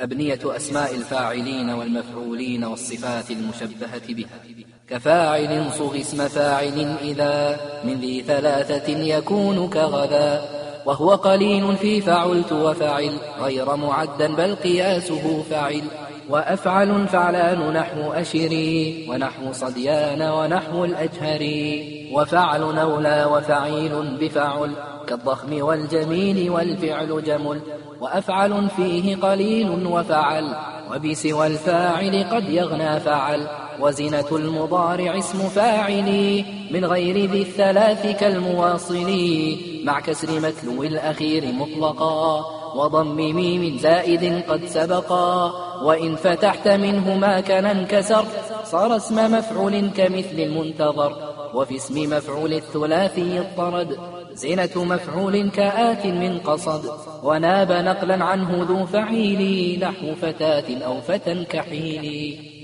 أبنية أسماء الفاعلين والمفعولين والصفات المشبهة بها. كفاعل صغ اسم فاعل إذا من ذي ثلاثة يكون كغذا. وهو قليل في فعلت وفعل غير معدا بل قياسه فعل. وأفعل فعلان نحو أشري ونحو صديان ونحو الأجهري وفعل نولى وفعيل بفعل كالضخم والجميل والفعل جمل. وأفعل فيه قليل وفعل وبسوى الفاعل قد يغنى فعل. وزنة المضارع اسم فاعل من غير ذي الثلاث كالمواصل مع كسر متلو الأخير مطلقا وضم ميم زائد قد سبقا وإن فتحت منه ما كان انكسر صار اسم مفعول كمثل المنتظر وفي اسم مفعول الثلاثي اضطرد زينة مفعول كآت من قصد وناب نقلا عنه ذو فعيل نحو فتاة أو فتى كحيل.